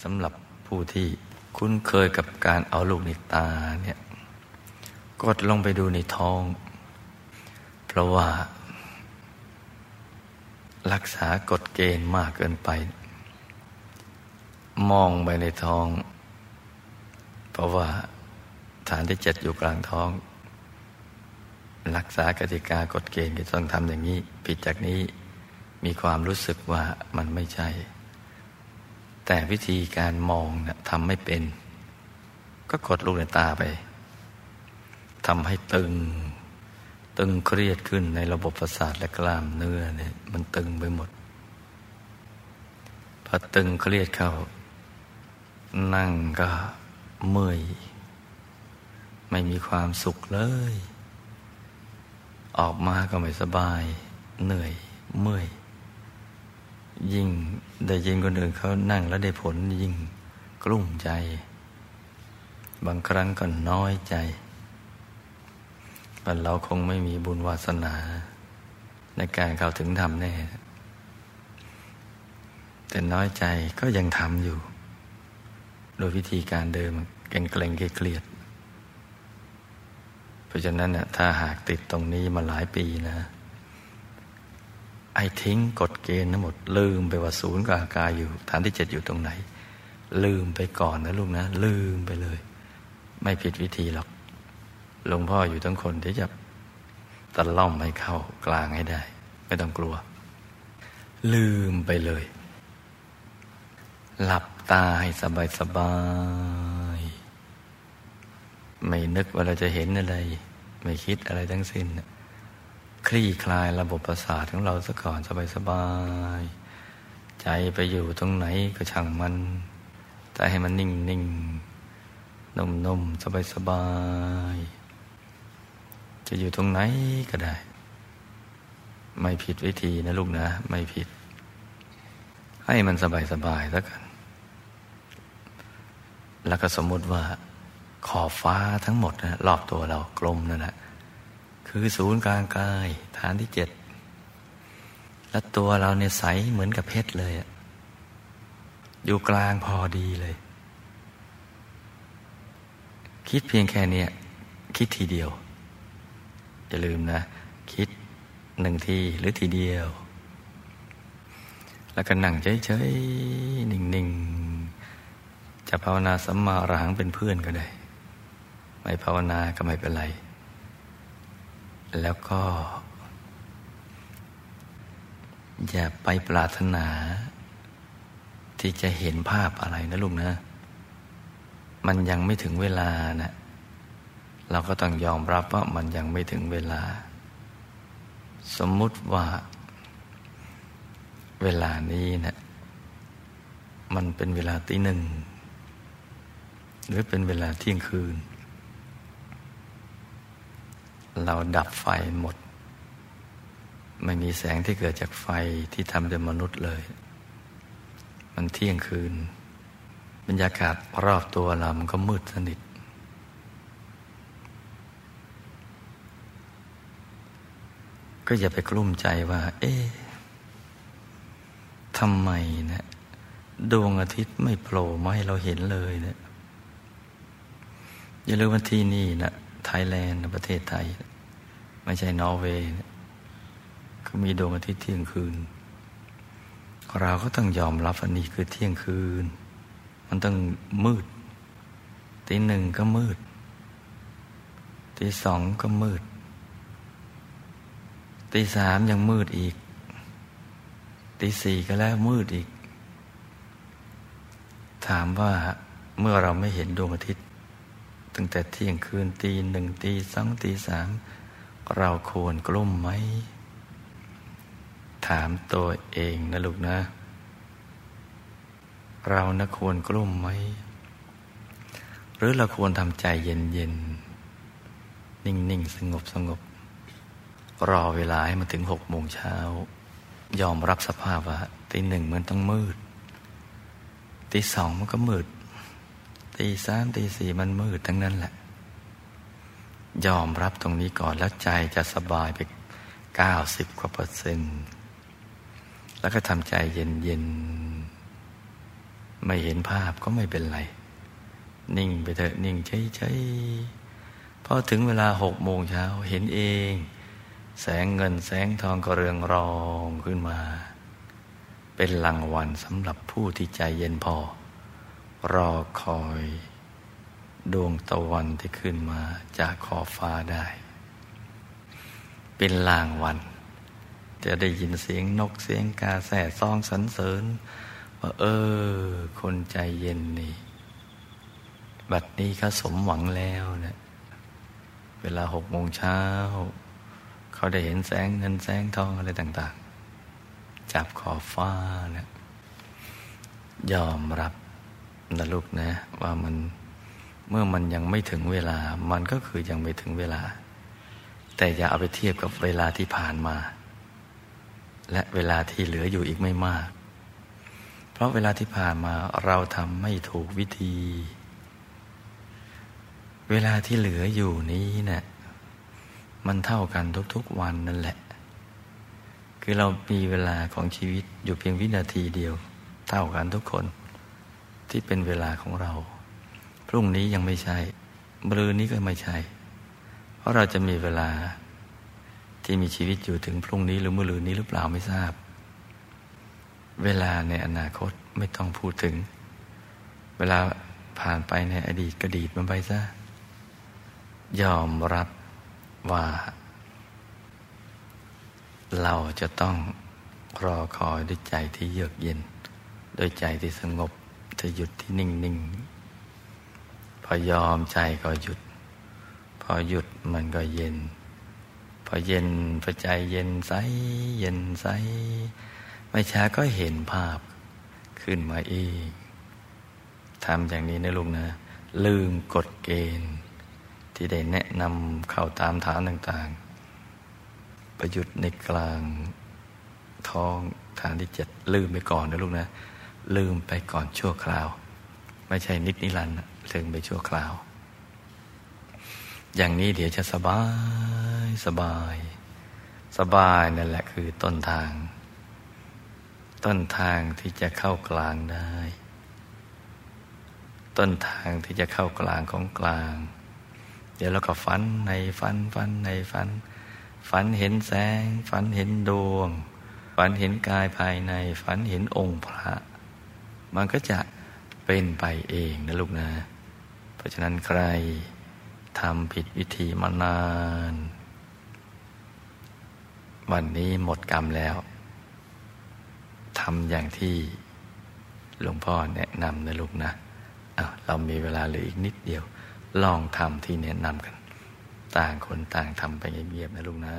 สำหรับผู้ที่คุ้นเคยกับการเอาลูกในตาเนี่ยกดลงไปดูในท้อง เพราะว่า รักษากฎเกณฑ์มากเกินไป มองไปในท้อง เพราะว่าฐานที่เจ็ดอยู่กลางท้อง รักษากติกากฎเกณฑ์ที่ต้องทำอย่างนี้ ผิดจากนี้มีความรู้สึกว่ามันไม่ใช่ แต่วิธีการมองนะทำไม่เป็น ก็กดลูกในตาไปทำให้ตึง ตึงเครียดขึ้นในระบบประสาทและกล้ามเนื้อเนี่ยมันตึงไปหมดพอตึงเครียดเข้า นั่งก็เมื่อยไม่มีความสุขเลย ออกมาก็ไม่สบาย เหนื่อยเมื่อย ยิ่งได้ยินคนอื่นเขานั่งแล้วได้ผลยิ่งกลุ้มใจ บางครั้งก็น้อยใจว่าเราคงไม่มีบุญวาสนา ในการเข้าถึงธรรมแน่ แต่น้อยใจก็ยังทำอยู่ โดยวิธีการเดิมเกรงเกรงเครียด เพราะฉะนั้นน่ถ้าหากติดตรงนี้มาหลายปีนะ ไอ้ทิ้งกฎเกณฑ์ทั้งหมด ลืมไปว่าศูนย์กลากายอยู่ฐานที่เจ็ดอยู่ตรงไหน ลืมไปก่อนนะลูกนะ ลืมไปเลย ไม่ผิดวิธีหรอกหลวงพ่ออยู่ทั้งคนที่จะตะล่อมให้เข้ากลางให้ได้ ไม่ต้องกลัว ลืมไปเลย หลับตาให้สบายสบายไม่นึกว่าเราจะเห็นอะไร ไม่คิดอะไรทั้งสิ้น ลี่คลายระบบประสาทของเราซะก่อนสบายสบายใจไปอยู่ตรงไหนก็ช่างมันใจให้มันนิ่งนิ่งนุ่มนุ่มสบายสบาย จะอยู่ตรงไหนก็ได้ ไม่ผิดวิธีนะลูกนะ ไม่ผิด ให้มันสบายสบายแล้วกัน แล้วก็สมมติว่าขอบฟ้าทั้งหมดนะรอบตัวเรากลมนั่นแหละ คือศูนย์กลางกาย ฐานที่เจ็ดและตัวเราเนี่ยใสเหมือนกับเพชรเลยอยู่กลางพอดีเลย คิดเพียงแค่นี้คิดทีเดียว อย่าลืมนะ คิดหนึ่งทีหรือทีเดียว แล้วก็นั่งเฉยๆนิ่งๆจะภาวนาสัมมาอรหังเป็นเพื่อนก็ได้ ไม่ภาวนาก็ไม่เป็นไร แล้วก็ อย่าไปปรารถนา ที่จะเห็นภาพอะไรนะลุงนะ มันยังไม่ถึงเวลานะเราก็ต้องยอมรับว่ามันยังไม่ถึงเวลา สมมุติว่า เวลานี้นะมันเป็นเวลาตีหนึ่ง หรือเป็นเวลาเที่ยงคืน เราดับไฟหมด ไม่มีแสงที่เกิดจากไฟที่ทำโดยมนุษย์เลย มันเที่ยงคืน บรรยากาศรอบตัวเรามันก็มืดสนิท ก็อย่าไปกลุ้มใจว่า เอ๊ะทำไมนะดวงอาทิตย์ไม่โผล่มาให้เราเห็นเลยเนะอย่าลืมว่าที่นี่นะไทยแลนด์ประเทศไทย ไม่ใช่นอร์เวย์ก็มีดวงอาทิตย์เที่ยงคืน เราก็ต้องยอมรับอันนี้คือเที่ยงคืน มันต้องมืดตีหนึ่งก็มืดตีสองก็มืดตีสามยังมืดอีกตีสี่ก็แล้วมืดอีก ถามว่าเมื่อเราไม่เห็นดวงอาทิตย์ ตั้งแต่เที่ยงคืนตีหนึ่งตีสองตีสาม เราควรกลุ้มไหม ถามตัวเองนะลูกนะ เรานะควรกลุ้มไหม หรือเราควรทำใจเย็นๆนิ่งๆสงบสงบ รอเวลาให้มันถึงหกโมงเช้า ยอมรับสภาพว่าตีหนึ่งมันต้องมืดตีสองมันก็มืดตีสามตีสี่มันมืดทั้งนั้นแหละ ยอมรับตรงนี้ก่อนแล้วใจจะสบายไปเก้าสิบกว่าเปอร์เซ็นต์ แล้วก็ทำใจเย็นเย็นไม่เห็นภาพก็ไม่เป็นไร นิ่งไปเถอะนิ่งเฉยๆพอถึงเวลาหกโมงเช้าเห็นเอง แสงเงินแสงทองก็เรืองรองขึ้นมา เป็นรางวัลสำหรับผู้ที่ใจเย็นพอ รอคอย ดวงตะวันที่ขึ้นมาจากขอบฟ้าได้ เป็นลางวัน จะได้ยินเสียงนกเสียงกาแส่ซองสรรเสริญ ว่าเออ คนใจเย็นนี่ บัดนี้เขาสมหวังแล้วเนะี่ยเวลาหกโมงเช้า เขาได้เห็นแสงเงินแสงทองอะไรต่าง ๆ จับขอบฟ้าเนะยอมรับนะลูกนะ ว่ามัน เมื่อมันยังไม่ถึงเวลา มันก็คือยังไม่ถึงเวลา แต่อย่าเอาไปเทียบกับเวลาที่ผ่านมา และเวลาที่เหลืออยู่อีกไม่มาก เพราะเวลาที่ผ่านมาเราทำไม่ถูกวิธี เวลาที่เหลืออยู่นี้เนะี่ยมันเท่ากันทุกๆวันนั่นแหละ คือเรามีเวลาของชีวิตอยู่เพียงวินาทีเดียว เท่ากันทุกคนที่เป็นเวลาของเรา รุ่งนี้ยังไม่ใช่มรืนนี้ก็ไม่ใช่ เพราะเราจะมีเวลาที่มีชีวิตอยู่ถึงพรุ่งนี้หรือมรืนนี้หรือเปล่าไม่ทราบ เวลาในอนาคตไม่ต้องพูดถึง เวลาผ่านไปในอดีตก็ดีดมันไปซะยอมรับว่า เราจะต้องรอคอยด้วยใจที่เยือกเย็น โดยใจที่สงบจะหยุดที่นิ่งนิ่ พอยอมใจก็หยุด พอหยุดมันก็เย็น พอเย็นพอใจเย็นใสเย็นใสไม่ช้าก็เห็นภาพขึ้นมาเองทำอย่างนี้นะลุงนะ ลืมกฎเกณฑ์ ที่ได้แนะนำเข้าตามฐานต่างๆ ประยุทธ์ในกลางท้องฐานที่เจ็ดลืมไปก่อนนะลุงนะ ลืมไปก่อนชั่วคราว ไม่ใช่นิดนิรันดร์ ลืมไปชั่วคราว อย่างนี้เดี๋ยวจะสบายสบาย สบายนั่นแหละคือต้นทาง ต้นทางที่จะเข้ากลางได้ ต้นทางที่จะเข้ากลางของกลาง เดี๋ยวเราก็ฝันในฝันฝันในฝัน ฝันเห็นแสง ฝันเห็นดวง ฝันเห็นกายภายใน ฝันเห็นองค์พระ มันก็จะเป็นไปเองนะลูกนะ ราะฉะนั้นใครทำผิดวิธีมานาน วันนี้หมดกรรมแล้วทำอย่างที่หลวงพ่อแนะนำนะลูกนะะเรามีเวลาเหลืออีกนิดเดียว ลองทำที่แนะนำกัน ต่างคนต่างทำไปเงียบๆนะลูกนะ